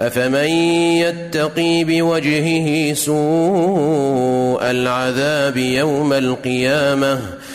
أفمن يتقي بوجهه سوء العذاب يوم القيامة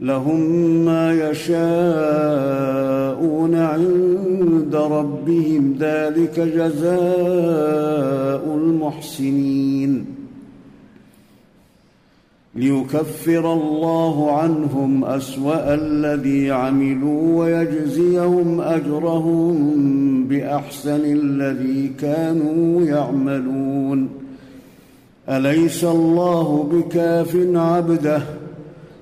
لهم ما يشاءون عند ربهم. ذلك جزاء المحسنين. ليكفر الله عنهم أسوأ الذي عملوا ويجزيهم أجرهم بأحسن الذي كانوا يعملون. أليس الله بكاف عبده؟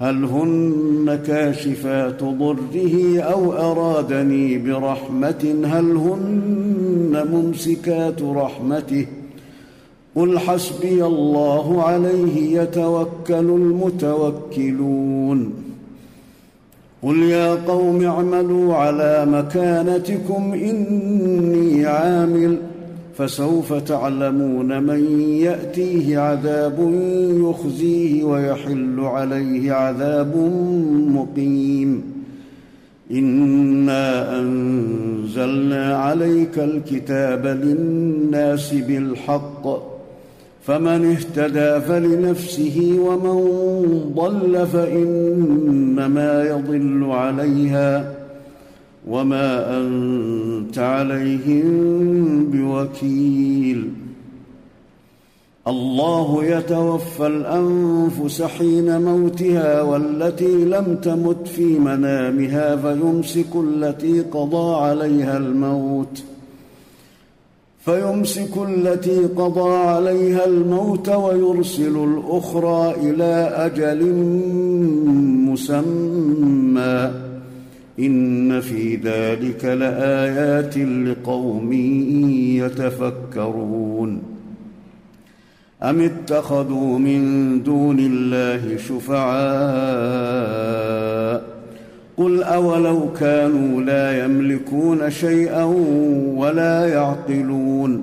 هل هن كاشفات ضره أو أرادني برحمة؟ هل هن ممسكات رحمته؟ قل حسبي الله عليه يتوكل المتوكلون. قل يا قوم اعملوا على مكانتكم إني عامل فسوف تعلمون من يأتيه عذاب يخزيه ويحل عليه عذاب مقيم. إنا أنزلنا عليك الكتاب للناس بالحق فمن اهتدى فلنفسه ومن ضل فإنما يضل عليها. وما انت عليهم بوكيل الله يتوفى الانفس حين موتها والتي لم تمت في منامها فيمسك التي قضى عليها الموت فيمسك التي قضى عليها الموت ويرسل الاخرى إلى أجل مسمى إن في ذلك لآيات لقوم يتفكرون. أم اتخذوا من دون الله شفعاء؟ قل أولو كانوا لا يملكون شيئا ولا يعقلون.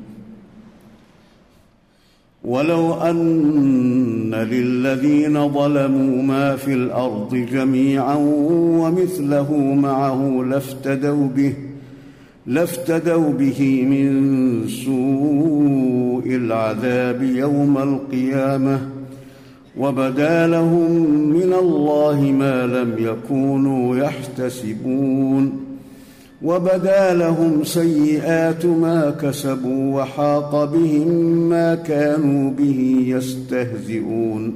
ولو أن للذين ظلموا ما في الأرض جميعا ومثله معه لافتدوا به لافتدوا به من سوء العذاب يوم القيامة. وبدا لهم من الله ما لم يكونوا يحتسبون. وبدا لهم سيئات ما كسبوا وحاق بهم ما كانوا به يستهزئون.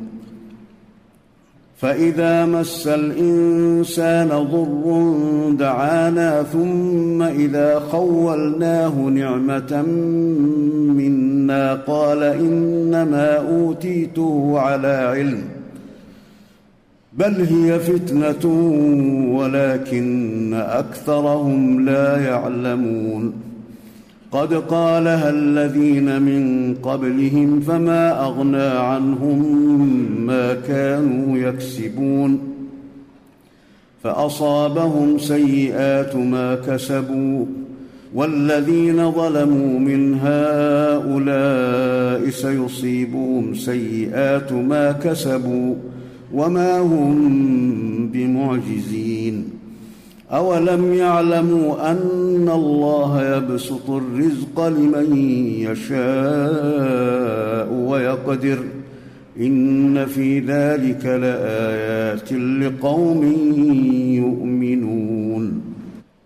فإذا مس الإنسان ضر دعانا ثم إذا خولناه نعمة منا قال إنما أوتيته على علم. بل هي فتنة ولكن أكثرهم لا يعلمون. قد قالها الذين من قبلهم فما أغنى عنهم ما كانوا يكسبون. فأصابهم سيئات ما كسبوا. والذين ظلموا من هؤلاء سيصيبهم سيئات ما كسبوا. وما هم بمعجزين أولم يعلموا أن الله يبسط الرزق لمن يشاء ويقدر إن في ذلك لآيات لقوم يؤمنون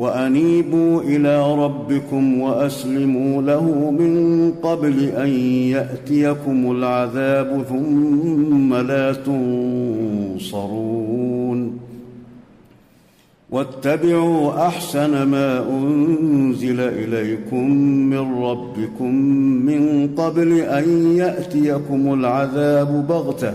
وأنيبوا إلى ربكم وأسلموا له من قبل أن يأتيكم العذاب ثم لا تنصرون واتبعوا أحسن ما أنزل إليكم من ربكم من قبل أن يأتيكم العذاب بغتة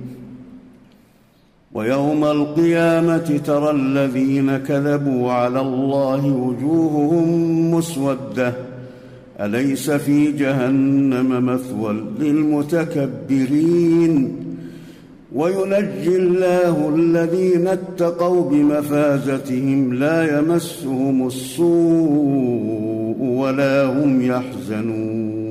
ويوم القيامة ترى الذين كذبوا على الله وجوههم مسودة. أليس في جهنم مثوى للمتكبرين؟ وينجي الله الذين اتقوا بمفازتهم لا يمسهم السوء ولا هم يحزنون.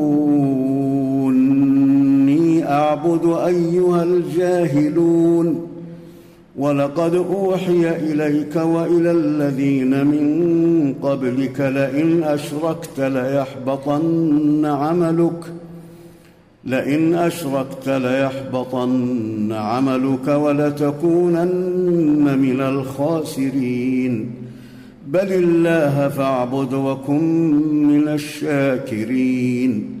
أعبد أيها الجاهلون. ولقد أوحي إليك وإلى الذين من قبلك لئن أشركت ليحبطن عملك. لئن أشركت ليحبطن عملك ولتكونن من الخاسرين. بل الله فاعبد وكن من الشاكرين.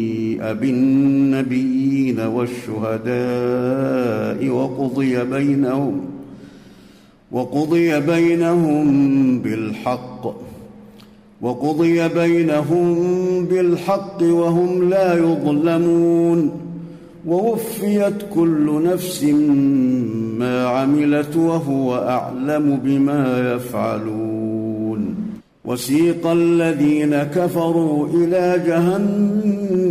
بالنبيين والشهداء وقضي بينهم وقضي بينهم بالحق وقضي بينهم بالحق وهم لا يظلمون ووفيت كل نفس ما عملت وهو أعلم بما يفعلون. وسيق الذين كفروا إلى جهنم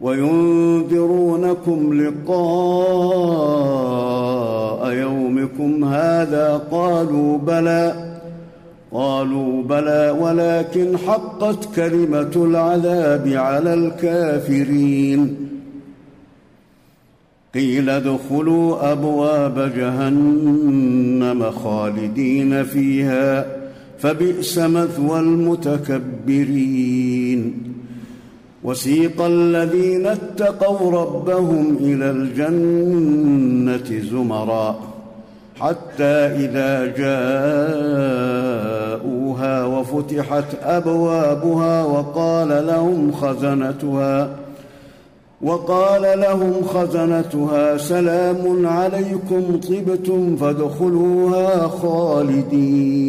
وينذرونكم لقاء يومكم هذا قالوا بلى قالوا بلى ولكن حقت كلمة العذاب على الكافرين. قيل ادخلوا أبواب جهنم خالدين فيها فبئس مثوى المتكبرين. وسيق الذين اتقوا ربهم إلى الجنة زمرا حتى إذا جاءوها وفتحت أبوابها وقال لهم خزنتها وقال لهم خزنتها سلام عليكم طبتم فادخلوها خالدين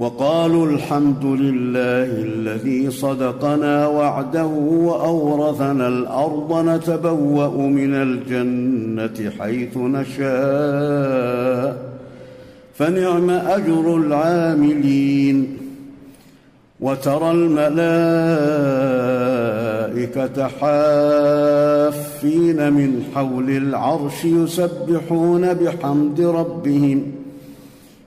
وقالوا الحمد لله الذي صدقنا وعده وأورثنا الأرض نتبوأ من الجنة حيث نشاء. فنعم أجر العاملين. وترى الملائكة حافين من حول العرش يسبحون بحمد ربهم.